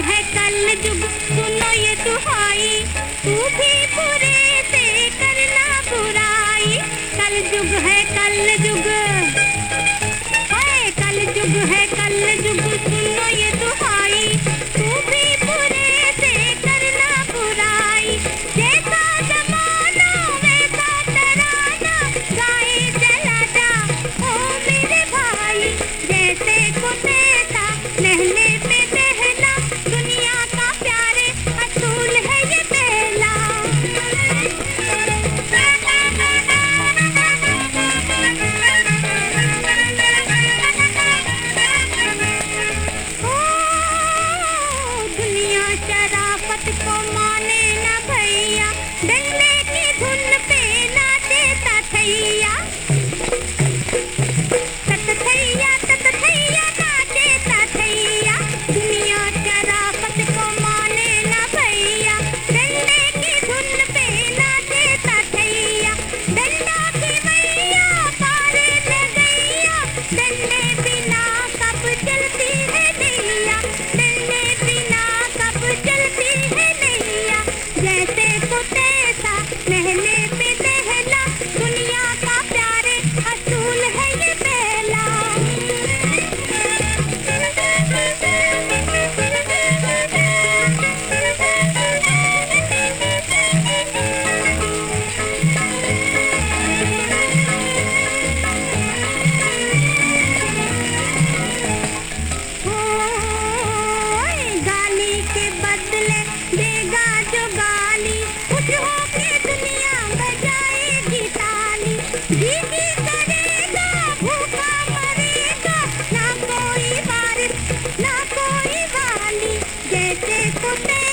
है कल जुग, सुनो ये दुहाई। तू भी बुरे से करना बुराई। कल जुग है, कल जुग। है, कल जुग है, कल जुग। सुनो ये दुहाई। तू भी बुरे से करना बुराई। जैसा जमाना वैसा तराना, गाए चला जा। ओ मेरे भाई, जैसे को तैसा लहने शराफत को माने Hello. 不对。